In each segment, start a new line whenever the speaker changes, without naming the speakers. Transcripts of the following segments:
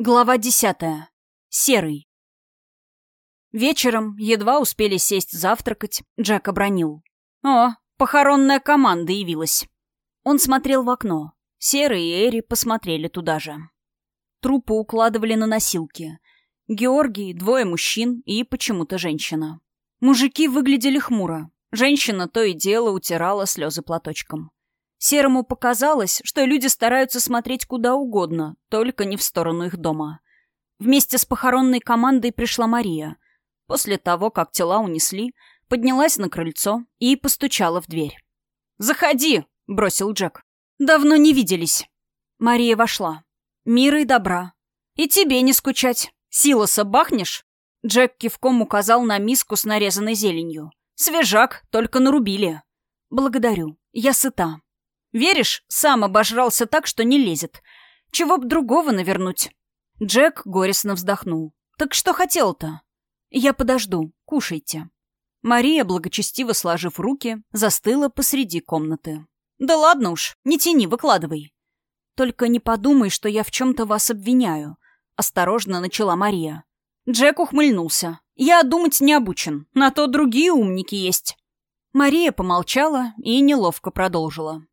Глава десятая. Серый. Вечером, едва успели сесть завтракать, Джек обронил. «О, похоронная команда явилась». Он смотрел в окно. Серый и Эри посмотрели туда же. Трупы укладывали на носилки. Георгий, двое мужчин и почему-то женщина. Мужики выглядели хмуро. Женщина то и дело утирала слезы платочком. Серому показалось, что люди стараются смотреть куда угодно, только не в сторону их дома. Вместе с похоронной командой пришла Мария. После того, как тела унесли, поднялась на крыльцо и постучала в дверь. «Заходи!» — бросил Джек. «Давно не виделись». Мария вошла. «Мира и добра. И тебе не скучать. Силоса бахнешь?» Джек кивком указал на миску с нарезанной зеленью. «Свежак, только нарубили». «Благодарю. Я сыта». Веришь, сам обожрался так, что не лезет. Чего б другого навернуть?» Джек горестно вздохнул. «Так что хотел-то?» «Я подожду. Кушайте». Мария, благочестиво сложив руки, застыла посреди комнаты. «Да ладно уж, не тяни, выкладывай». «Только не подумай, что я в чем-то вас обвиняю», — осторожно начала Мария. Джек ухмыльнулся. «Я думать не обучен. На то другие умники есть». Мария помолчала и неловко продолжила.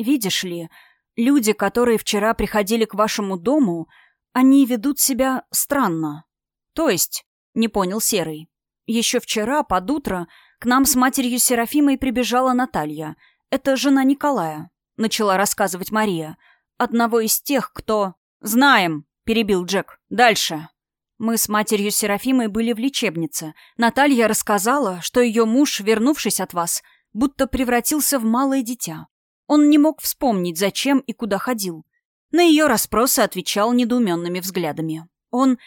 Видишь ли, люди, которые вчера приходили к вашему дому, они ведут себя странно. То есть, не понял Серый. Еще вчера, под утро, к нам с матерью Серафимой прибежала Наталья. Это жена Николая, начала рассказывать Мария. Одного из тех, кто... «Знаем», — перебил Джек. «Дальше». Мы с матерью Серафимой были в лечебнице. Наталья рассказала, что ее муж, вернувшись от вас, будто превратился в малое дитя. Он не мог вспомнить, зачем и куда ходил. На ее расспросы отвечал недоуменными взглядами. Он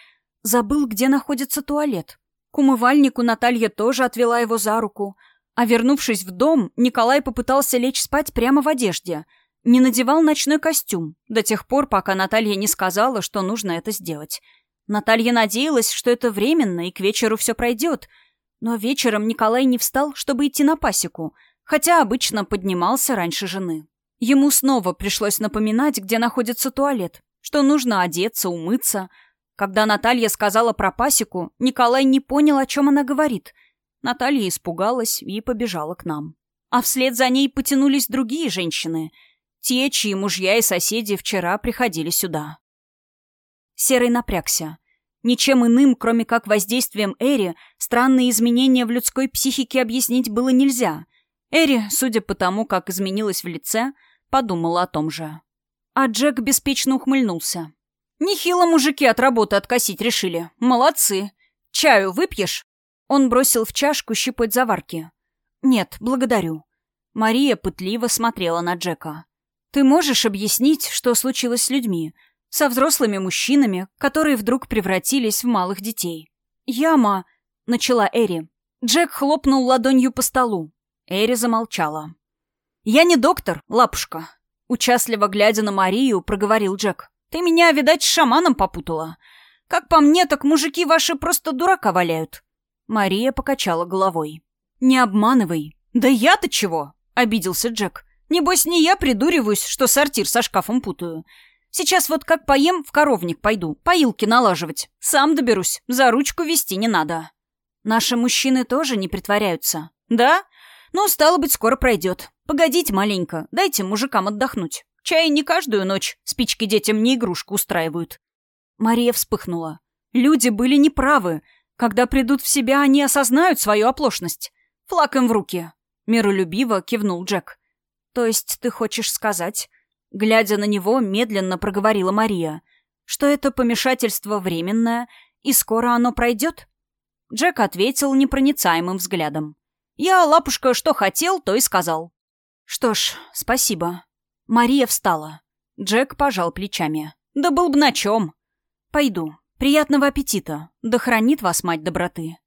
забыл, где находится туалет. К умывальнику Наталья тоже отвела его за руку. А вернувшись в дом, Николай попытался лечь спать прямо в одежде. Не надевал ночной костюм до тех пор, пока Наталья не сказала, что нужно это сделать. Наталья надеялась, что это временно и к вечеру все пройдет. Но вечером Николай не встал, чтобы идти на пасеку — хотя обычно поднимался раньше жены. Ему снова пришлось напоминать, где находится туалет, что нужно одеться, умыться. Когда Наталья сказала про пасеку, Николай не понял, о чем она говорит. Наталья испугалась и побежала к нам. А вслед за ней потянулись другие женщины, те, чьи мужья и соседи вчера приходили сюда. Серый напрягся. Ничем иным, кроме как воздействием Эри, странные изменения в людской психике объяснить было нельзя. Эри, судя по тому, как изменилась в лице, подумала о том же. А Джек беспечно ухмыльнулся. «Нехило мужики от работы откосить решили. Молодцы. Чаю выпьешь?» Он бросил в чашку щипать заварки. «Нет, благодарю». Мария пытливо смотрела на Джека. «Ты можешь объяснить, что случилось с людьми? Со взрослыми мужчинами, которые вдруг превратились в малых детей?» «Яма...» — начала Эри. Джек хлопнул ладонью по столу. Эри замолчала. «Я не доктор, лапушка», — участливо глядя на Марию, проговорил Джек. «Ты меня, видать, с шаманом попутала. Как по мне, так мужики ваши просто дурака валяют». Мария покачала головой. «Не обманывай». «Да я-то чего?» — обиделся Джек. «Небось, не я придуриваюсь, что сортир со шкафом путаю. Сейчас вот как поем, в коровник пойду, поилки налаживать. Сам доберусь, за ручку вести не надо». «Наши мужчины тоже не притворяются». «Да? Но, стало быть, скоро пройдет. Погодите маленько, дайте мужикам отдохнуть. Чай не каждую ночь спички детям не игрушку устраивают. Мария вспыхнула. Люди были неправы. Когда придут в себя, они осознают свою оплошность. Флаг им в руки. Миролюбиво кивнул Джек. То есть ты хочешь сказать, глядя на него, медленно проговорила Мария, что это помешательство временное, и скоро оно пройдет? Джек ответил непроницаемым взглядом. Я, лапушка, что хотел, то и сказал. Что ж, спасибо. Мария встала. Джек пожал плечами. Да был бы на чем. Пойду. Приятного аппетита. Да хранит вас мать доброты.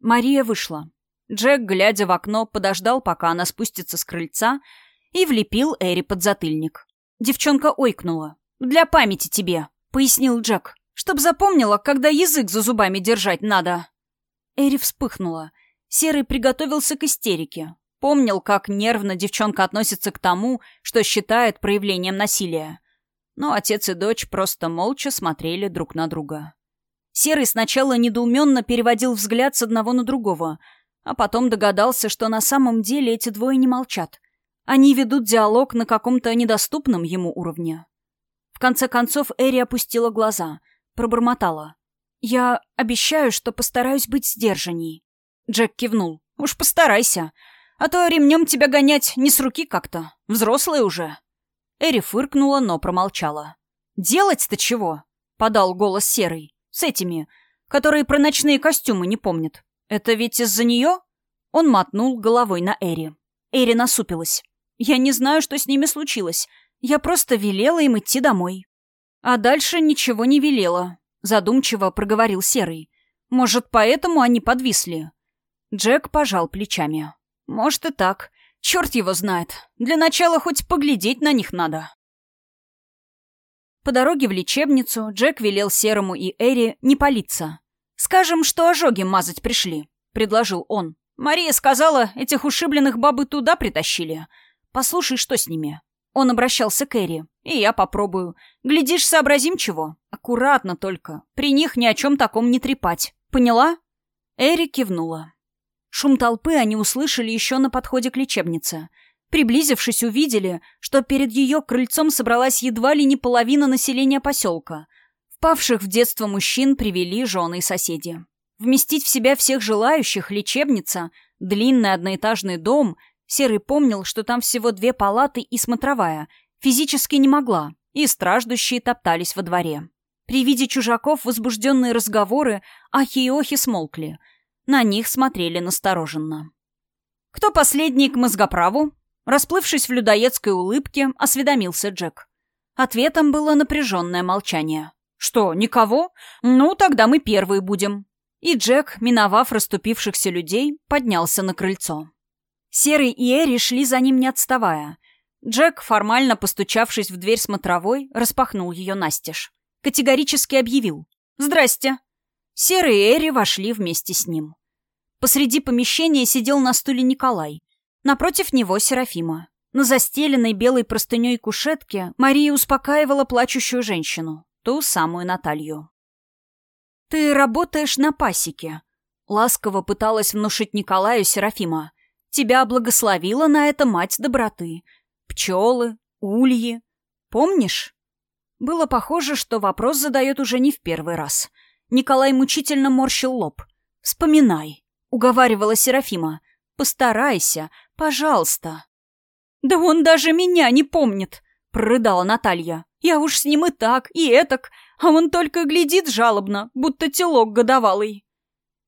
Мария вышла. Джек, глядя в окно, подождал, пока она спустится с крыльца, и влепил Эри под затыльник. Девчонка ойкнула. «Для памяти тебе», — пояснил Джек. «Чтоб запомнила, когда язык за зубами держать надо». Эри вспыхнула — Серый приготовился к истерике. Помнил, как нервно девчонка относится к тому, что считает проявлением насилия. но отец и дочь просто молча смотрели друг на друга. Серый сначала недоуменно переводил взгляд с одного на другого, а потом догадался, что на самом деле эти двое не молчат. Они ведут диалог на каком-то недоступном ему уровне. В конце концов Эри опустила глаза, пробормотала. «Я обещаю, что постараюсь быть сдержанней». Джек кивнул. «Уж постарайся, а то ремнем тебя гонять не с руки как-то. Взрослая уже». Эри фыркнула, но промолчала. «Делать-то чего?» — подал голос Серый. С этими, которые про ночные костюмы не помнят. Это ведь из-за нее?» Он мотнул головой на Эри. Эри насупилась. «Я не знаю, что с ними случилось. Я просто велела им идти домой». А дальше ничего не велела. Задумчиво проговорил Серый. «Может, поэтому они подвисли?» Джек пожал плечами. «Может и так. Черт его знает. Для начала хоть поглядеть на них надо». По дороге в лечебницу Джек велел Серому и Эри не палиться. «Скажем, что ожоги мазать пришли», — предложил он. «Мария сказала, этих ушибленных бабы туда притащили. Послушай, что с ними». Он обращался к Эри. «И я попробую. Глядишь, сообразим чего. Аккуратно только. При них ни о чем таком не трепать. Поняла?» Эри кивнула. Шум толпы они услышали еще на подходе к лечебнице — Приблизившись, увидели, что перед ее крыльцом собралась едва ли не половина населения поселка. Впавших в детство мужчин привели жены и соседи. Вместить в себя всех желающих лечебница, длинный одноэтажный дом, Серый помнил, что там всего две палаты и смотровая, физически не могла, и страждущие топтались во дворе. При виде чужаков возбужденные разговоры ахи и охи смолкли. На них смотрели настороженно. «Кто последний к мозгоправу?» Расплывшись в людоедской улыбке, осведомился Джек. Ответом было напряженное молчание. «Что, никого? Ну, тогда мы первые будем». И Джек, миновав расступившихся людей, поднялся на крыльцо. Серый и Эри шли за ним не отставая. Джек, формально постучавшись в дверь смотровой, распахнул ее настежь. Категорически объявил. «Здрасте». Серый и Эри вошли вместе с ним. Посреди помещения сидел на стуле Николай, Напротив него Серафима. На застеленной белой простыней кушетке Мария успокаивала плачущую женщину, ту самую Наталью. «Ты работаешь на пасеке», — ласково пыталась внушить Николаю Серафима. «Тебя благословила на это мать доброты. Пчелы, ульи. Помнишь?» Было похоже, что вопрос задает уже не в первый раз. Николай мучительно морщил лоб. «Вспоминай», — уговаривала Серафима. «Постарайся, Пожалуйста». «Да он даже меня не помнит», — прорыдала Наталья. «Я уж с ним и так, и этак, а он только глядит жалобно, будто телок годовалый».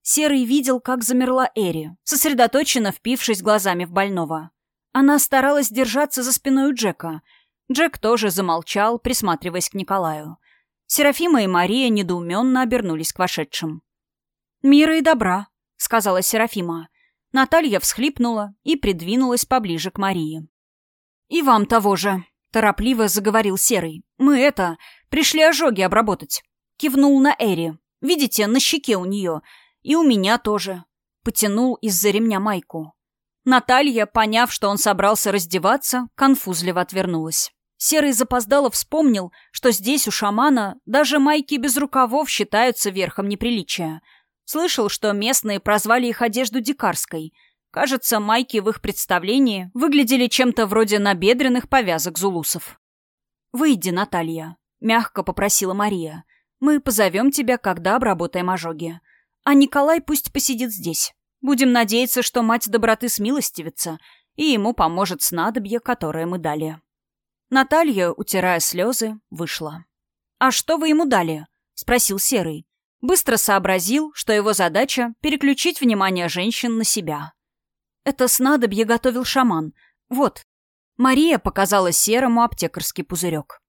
Серый видел, как замерла Эри, сосредоточенно впившись глазами в больного. Она старалась держаться за спиной Джека. Джек тоже замолчал, присматриваясь к Николаю. Серафима и Мария недоуменно обернулись к вошедшим. «Мира и добра», — сказала Серафима. Наталья всхлипнула и придвинулась поближе к Марии. «И вам того же», — торопливо заговорил Серый. «Мы это, пришли ожоги обработать». Кивнул на Эри. «Видите, на щеке у нее. И у меня тоже». Потянул из-за ремня майку. Наталья, поняв, что он собрался раздеваться, конфузливо отвернулась. Серый запоздало вспомнил, что здесь у шамана даже майки без рукавов считаются верхом неприличия — Слышал, что местные прозвали их одежду дикарской. Кажется, майки в их представлении выглядели чем-то вроде набедренных повязок зулусов. «Выйди, Наталья», — мягко попросила Мария. «Мы позовем тебя, когда обработаем ожоги. А Николай пусть посидит здесь. Будем надеяться, что мать доброты смилостивится, и ему поможет снадобье, которое мы дали». Наталья, утирая слезы, вышла. «А что вы ему дали?» — спросил Серый. Быстро сообразил, что его задача — переключить внимание женщин на себя. Это снадобье готовил шаман. Вот. Мария показала Серому аптекарский пузырек.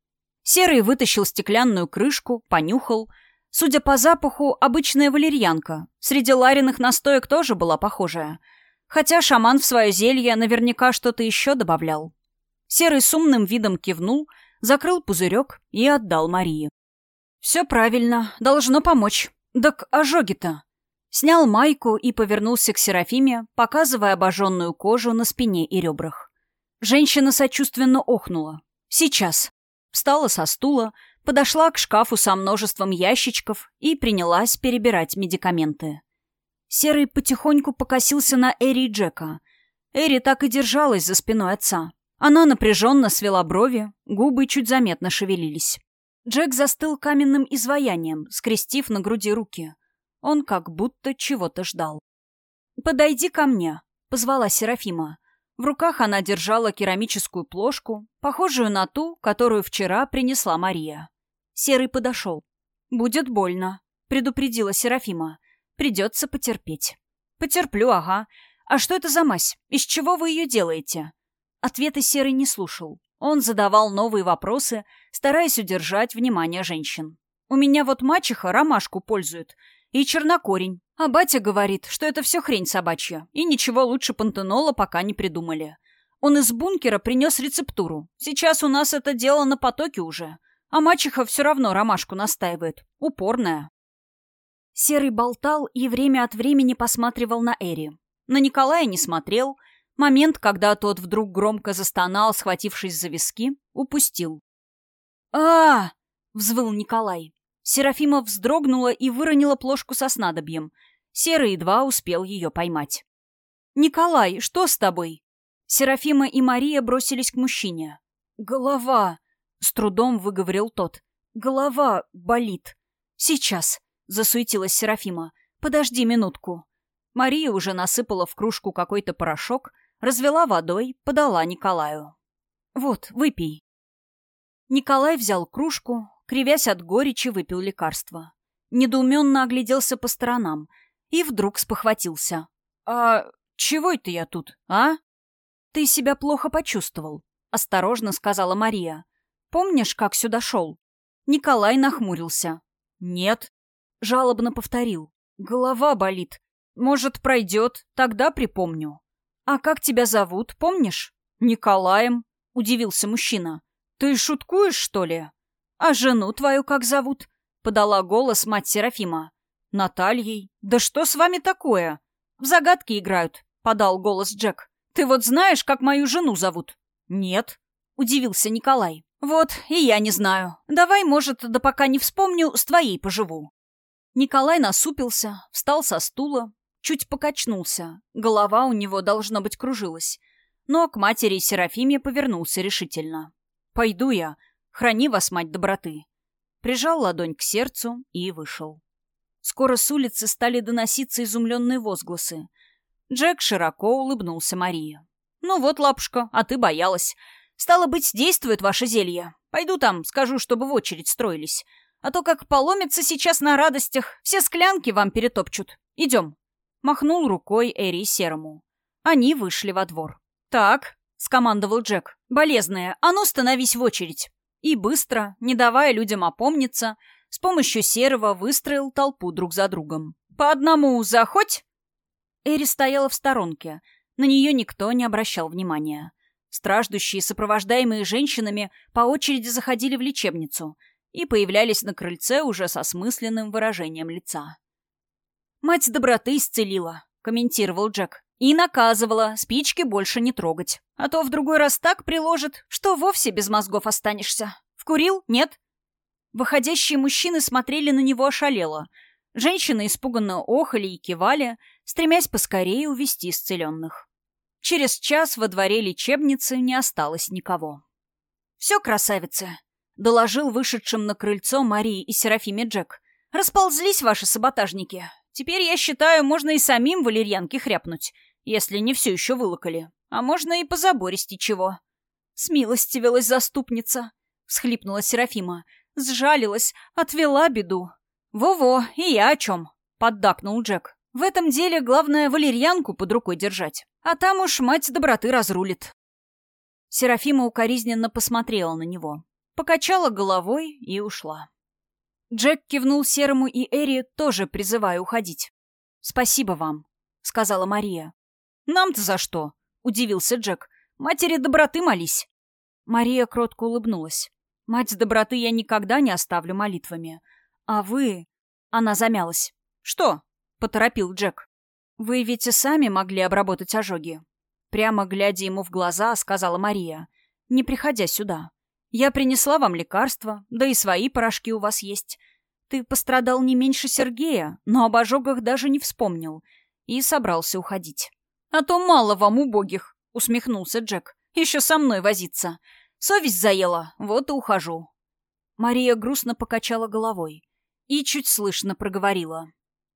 Серый вытащил стеклянную крышку, понюхал. Судя по запаху, обычная валерьянка. Среди лариных настоек тоже была похожая. Хотя шаман в свое зелье наверняка что-то еще добавлял. Серый с умным видом кивнул, закрыл пузырек и отдал Марии. «Все правильно. Должно помочь. Так ожоги-то». Снял майку и повернулся к Серафиме, показывая обожженную кожу на спине и ребрах. Женщина сочувственно охнула. «Сейчас». Встала со стула, подошла к шкафу со множеством ящичков и принялась перебирать медикаменты. Серый потихоньку покосился на Эри и Джека. Эри так и держалась за спиной отца. Она напряженно свела брови, губы чуть заметно шевелились. Джек застыл каменным изваянием, скрестив на груди руки. Он как будто чего-то ждал. «Подойди ко мне», — позвала Серафима. В руках она держала керамическую плошку, похожую на ту, которую вчера принесла Мария. Серый подошел. «Будет больно», — предупредила Серафима. «Придется потерпеть». «Потерплю, ага. А что это за мазь? Из чего вы ее делаете?» Ответы Серый не слушал. Он задавал новые вопросы, стараясь удержать внимание женщин. «У меня вот мачеха ромашку пользует, и чернокорень. А батя говорит, что это все хрень собачья, и ничего лучше пантенола пока не придумали. Он из бункера принес рецептуру. Сейчас у нас это дело на потоке уже. А мачеха все равно ромашку настаивает. Упорная. Серый болтал и время от времени посматривал на Эри. На Николая не смотрел. Момент, когда тот вдруг громко застонал, схватившись за виски, упустил. а, -а, взвыл Николай. Серафима вздрогнула и выронила плошку со снадобьем. Серый едва успел ее поймать. «Николай, что с тобой?» Серафима и Мария бросились к мужчине. «Голова!» — с трудом выговорил тот. «Голова болит. Сейчас!» — засуетилась Серафима. «Подожди минутку». Мария уже насыпала в кружку какой-то порошок, развела водой, подала Николаю. «Вот, выпей». Николай взял кружку, кривясь от горечи, выпил лекарство. Недоуменно огляделся по сторонам и вдруг спохватился. «А чего это я тут, а?» «Ты себя плохо почувствовал», — осторожно сказала Мария. «Помнишь, как сюда шел?» Николай нахмурился. «Нет», — жалобно повторил. «Голова болит. Может, пройдет, тогда припомню». «А как тебя зовут, помнишь?» «Николаем», — удивился мужчина. «Ты шуткуешь, что ли?» «А жену твою как зовут?» — подала голос мать Серафима. «Натальей? Да что с вами такое?» «В загадки играют», — подал голос Джек. «Ты вот знаешь, как мою жену зовут?» «Нет», — удивился Николай. «Вот, и я не знаю. Давай, может, да пока не вспомню, с твоей поживу». Николай насупился, встал со стула, чуть покачнулся. Голова у него, должно быть, кружилась. Но к матери Серафиме повернулся решительно. «Пойду я. Храни вас, мать доброты!» Прижал ладонь к сердцу и вышел. Скоро с улицы стали доноситься изумленные возгласы. Джек широко улыбнулся Марии. «Ну вот, лапушка, а ты боялась. Стало быть, действует ваше зелье. Пойду там, скажу, чтобы в очередь строились. А то как поломится сейчас на радостях, все склянки вам перетопчут. Идем». Махнул рукой Эри Серому. Они вышли во двор. «Так», — скомандовал Джек, — «болезная, а ну становись в очередь». И быстро, не давая людям опомниться, с помощью серого выстроил толпу друг за другом. «По одному заходь!» Эри стояла в сторонке. На нее никто не обращал внимания. Страждущие, сопровождаемые женщинами, по очереди заходили в лечебницу и появлялись на крыльце уже со смысленным выражением лица. «Мать доброты исцелила», — комментировал Джек. «И наказывала спички больше не трогать. А то в другой раз так приложит, что вовсе без мозгов останешься. Вкурил? Нет?» Выходящие мужчины смотрели на него ошалело. Женщины испуганно охали и кивали, стремясь поскорее увести исцеленных. Через час во дворе лечебницы не осталось никого. «Все, красавицы!» — доложил вышедшим на крыльцо Марии и Серафиме Джек. «Расползлись ваши саботажники. Теперь, я считаю, можно и самим валерьянки хряпнуть, если не все еще вылокали. А можно и по забористи чего. Смилостивилась заступница, всхлипнула Серафима. Сжалилась, отвела беду. Во-во, и я о чем? Поддакнул Джек. В этом деле главное валерьянку под рукой держать. А там уж мать доброты разрулит. Серафима укоризненно посмотрела на него, покачала головой и ушла. Джек кивнул Серому и Эри, тоже призывая уходить. «Спасибо вам», — сказала Мария. «Нам-то за что?» — удивился Джек. «Матери доброты молись». Мария кротко улыбнулась. «Мать доброты я никогда не оставлю молитвами. А вы...» Она замялась. «Что?» — поторопил Джек. «Вы ведь и сами могли обработать ожоги». Прямо глядя ему в глаза, сказала Мария, не приходя сюда. Я принесла вам лекарства, да и свои порошки у вас есть. Ты пострадал не меньше Сергея, но об ожогах даже не вспомнил. И собрался уходить. А то мало вам убогих, усмехнулся Джек. Еще со мной возиться. Совесть заела, вот и ухожу. Мария грустно покачала головой и чуть слышно проговорила.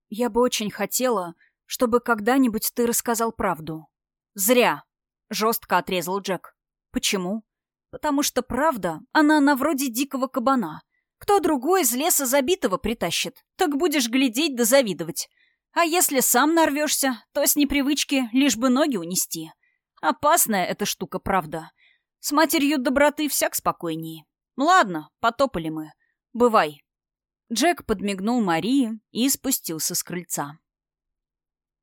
«Я бы очень хотела, чтобы когда-нибудь ты рассказал правду». «Зря», — жестко отрезал Джек. «Почему?» «Потому что правда, она на вроде дикого кабана. Кто другой из леса забитого притащит, так будешь глядеть да завидовать. А если сам нарвешься, то с непривычки лишь бы ноги унести. Опасная эта штука, правда. С матерью доброты всяк спокойнее. Ладно, потопали мы. Бывай». Джек подмигнул Марии и спустился с крыльца.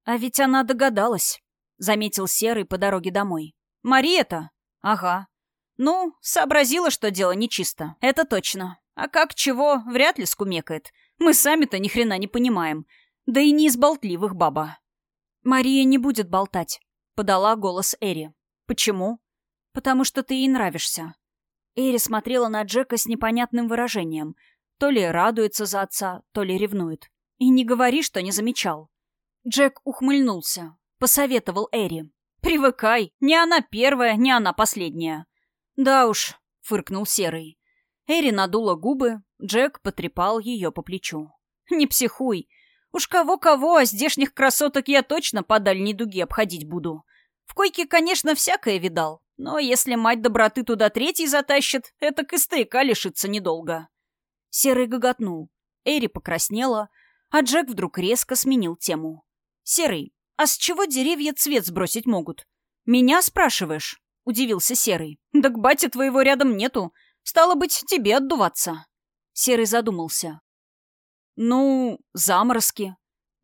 «А ведь она догадалась», — заметил Серый по дороге домой. «Мария-то?» «Ага. Ну, сообразила, что дело нечисто. Это точно. А как чего, вряд ли скумекает. Мы сами-то ни хрена не понимаем. Да и не из болтливых баба». «Мария не будет болтать», — подала голос Эри. «Почему?» «Потому что ты ей нравишься». Эри смотрела на Джека с непонятным выражением. То ли радуется за отца, то ли ревнует. «И не говори, что не замечал». Джек ухмыльнулся. Посоветовал Эри. «Привыкай. Не она первая, не она последняя». «Да уж», — фыркнул Серый. Эри надула губы, Джек потрепал ее по плечу. «Не психуй. Уж кого-кого, а здешних красоток я точно по дальней дуге обходить буду. В койке, конечно, всякое видал, но если мать доброты туда третий затащит, это и стояка лишится недолго». Серый гоготнул. Эри покраснела, а Джек вдруг резко сменил тему. «Серый, а с чего деревья цвет сбросить могут?» «Меня спрашиваешь?» — удивился Серый. «Так батя твоего рядом нету. Стало быть, тебе отдуваться». Серый задумался. «Ну, заморозки».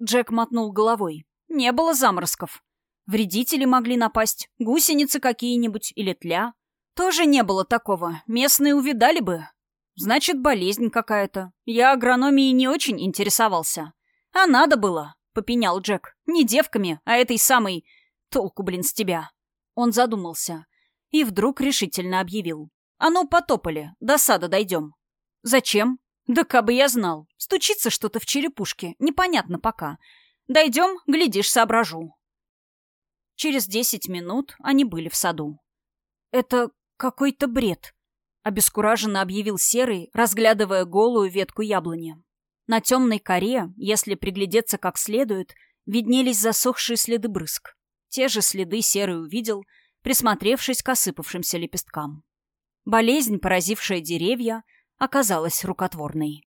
Джек мотнул головой. «Не было заморозков. Вредители могли напасть, гусеницы какие-нибудь или тля. Тоже не было такого, местные увидали бы. Значит, болезнь какая-то. Я агрономией не очень интересовался. А надо было попенял Джек. «Не девками, а этой самой... Толку, блин, с тебя!» Он задумался и вдруг решительно объявил. «А ну, потопали, до сада дойдем». «Зачем?» «Да кабы я знал. Стучится что-то в черепушке, непонятно пока. Дойдем, глядишь, соображу». Через десять минут они были в саду. «Это какой-то бред», — обескураженно объявил Серый, разглядывая голую ветку яблони. На темной коре, если приглядеться как следует, виднелись засохшие следы брызг. Те же следы Серый увидел, присмотревшись к осыпавшимся лепесткам. Болезнь, поразившая деревья, оказалась рукотворной.